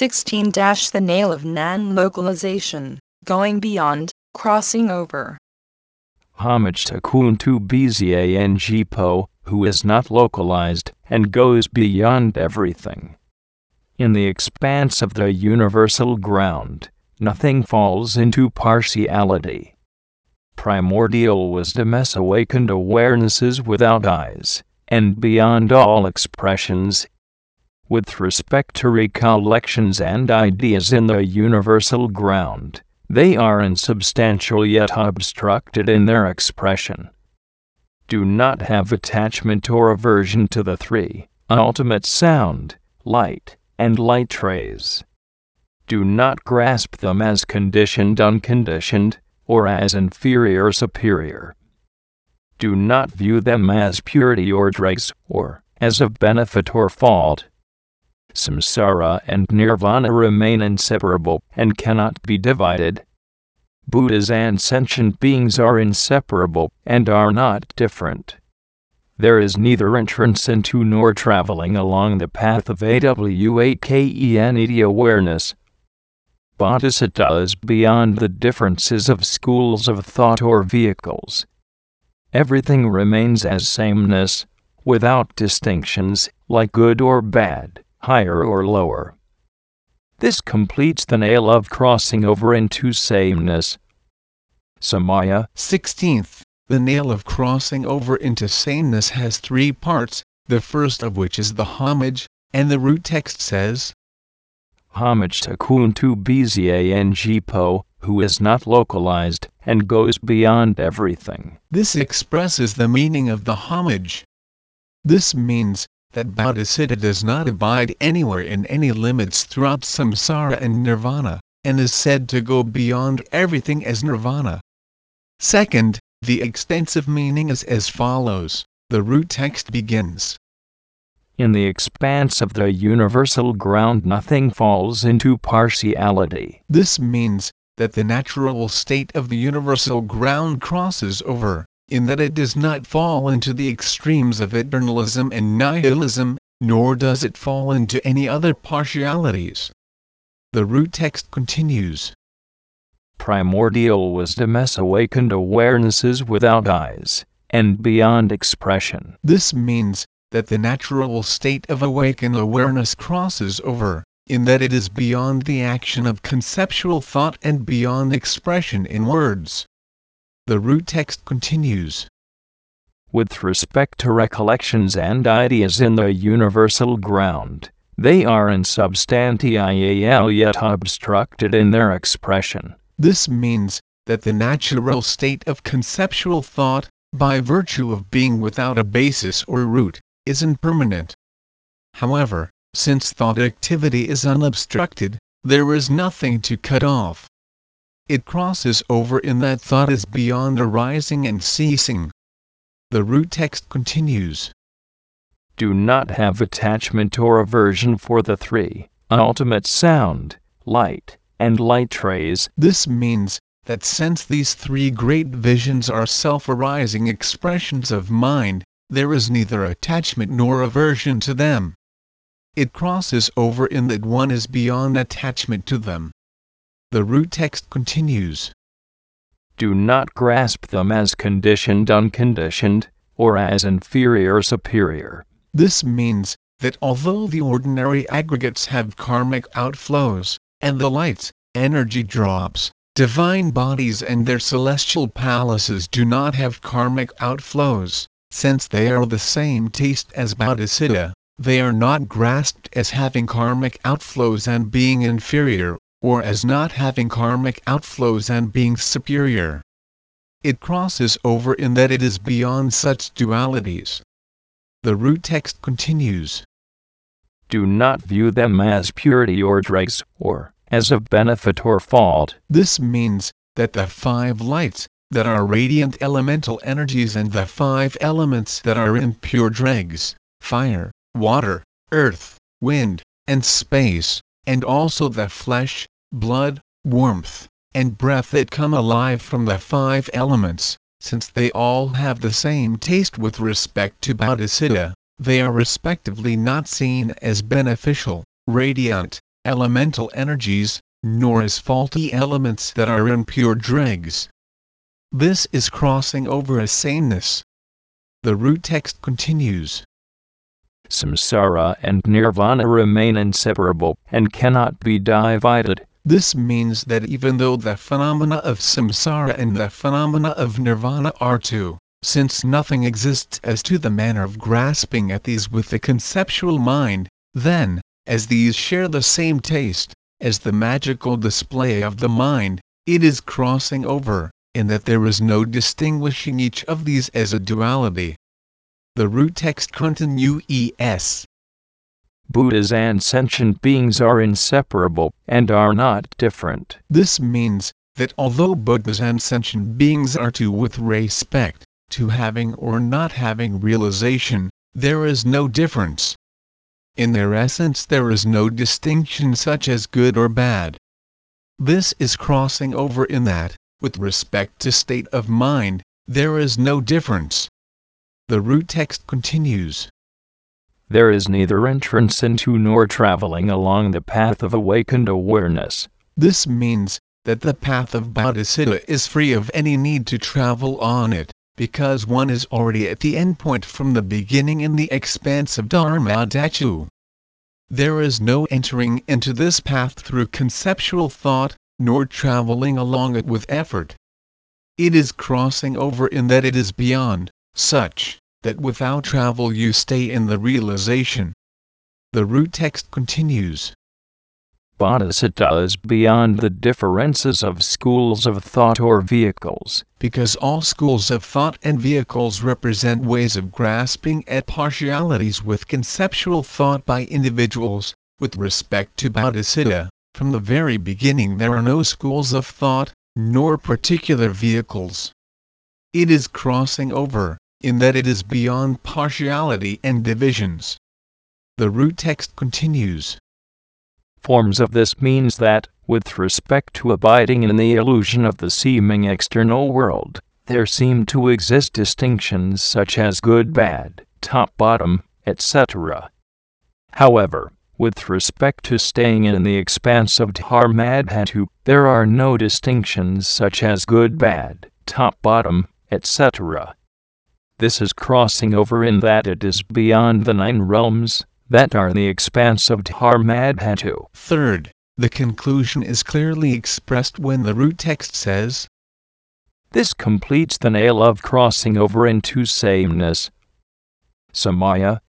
16 The nail of nan localization, going beyond, crossing over. Homage to Kuntu Bzang Po, who is not localized and goes beyond everything. In the expanse of the universal ground, nothing falls into partiality. Primordial wisdom has awakened awarenesses without eyes, and beyond all expressions. With respect to recollections and ideas in the universal ground, they are insubstantial yet obstructed in their expression. Do not have attachment or aversion to the three ultimate sound, light, and light rays. Do not grasp them as conditioned, unconditioned, or as inferior, superior. Do not view them as purity or dregs, or as of benefit or fault. Samsara and nirvana remain inseparable and cannot be divided. Buddhas and sentient beings are inseparable and are not different. There is neither entrance into nor traveling along the path of AWAKENED awareness. Bodhicitta is beyond the differences of schools of thought or vehicles. Everything remains as sameness, without distinctions, like good or bad, higher or lower. This completes the nail of crossing over into sameness. Samaya 16th. The nail of crossing over into sameness has three parts, the first of which is the homage, and the root text says, Homage to Kuntu Bzang Po, who is not localized and goes beyond everything. This expresses the meaning of the homage. This means that Bodhicitta does not abide anywhere in any limits throughout samsara and nirvana, and is said to go beyond everything as nirvana. Second, the extensive meaning is as follows the root text begins. In the expanse of the universal ground, nothing falls into partiality. This means that the natural state of the universal ground crosses over in that it does not fall into the extremes of eternalism and nihilism, nor does it fall into any other partialities. The root text continues. Primordial wisdom has awakened awarenesses without eyes, and beyond expression. This means that the natural state of awakened awareness crosses over, in that it is beyond the action of conceptual thought and beyond expression in words. The root text continues. With respect to recollections and ideas in the universal ground, they are insubstantial yet obstructed in their expression. This means that the natural state of conceptual thought, by virtue of being without a basis or root, is impermanent. However, since thought activity is unobstructed, there is nothing to cut off it crosses over in that thought is beyond arising and ceasing. The root text continues. Do not have attachment or aversion for the three ultimate sound, light, and light rays. This means that since these three great visions are self arising expressions of mind, there is neither attachment nor aversion to them. It crosses over in that one is beyond attachment to them. The root text continues. Do not grasp them as conditioned, unconditioned, or as inferior, superior. This means that although the ordinary aggregates have karmic outflows, and the lights, energy drops, divine bodies and their celestial palaces do not have karmic outflows, since they are the same taste as Bodhicitta, they are not grasped as having karmic outflows and being inferior or as not having karmic outflows and being superior. It crosses over in that it is beyond such dualities. The root text continues. Do not view them as purity or dregs, or as of benefit or fault. This means that the five lights, that are radiant elemental energies and the five elements that are impure dregs, fire, water, earth, wind, and space, and also the flesh, blood, warmth, and breath that come alive from the five elements, since they all have the same taste with respect to Bodhicitta, they are respectively not seen as beneficial, radiant, elemental energies, nor as faulty elements that are impure dregs. This is crossing over as sameness. The root text continues. Samsara and nirvana remain inseparable and cannot be divided. This means that even though the phenomena of samsara and the phenomena of nirvana are two, since nothing exists as to the manner of grasping at these with the conceptual mind, then, as these share the same taste, as the magical display of the mind, it is crossing over, in that there is no distinguishing each of these as a duality. The root text continues. Buddhas and sentient beings are inseparable and are not different. This means that although Buddhas and sentient beings are two with respect to having or not having realization, there is no difference. In their essence there is no distinction such as good or bad. This is crossing over in that, with respect to state of mind, there is no difference. The root text continues. There is neither entrance into nor traveling along the path of awakened awareness. This means that the path of Bodhicitta is free of any need to travel on it, because one is already at the endpoint from the beginning in the expanse of Dharma Dhatu. There is no entering into this path through conceptual thought, nor traveling along it with effort. It is crossing over in that it is beyond, such, that without travel you stay in the realization. The root text continues. Bodhicitta is beyond the differences of schools of thought or vehicles. Because all schools of thought and vehicles represent ways of grasping at partialities with conceptual thought by individuals, with respect to Bodhicitta, from the very beginning there are no schools of thought, nor particular vehicles. It is crossing over, in that it is beyond partiality and divisions. The root text continues forms of this means that, with respect to abiding in the illusion of the seeming external world, there seem to exist distinctions such as good bad, top bottom, etc. However, with respect to staying in the expanse of Dharmadhatu, there are no distinctions such as good bad, top bottom, etc. This is crossing over in that it is beyond the nine realms, that are the expanse of Dharmadhatu. Third, the conclusion is clearly expressed when the root text says, This completes the nail of crossing over into sameness. Samaya,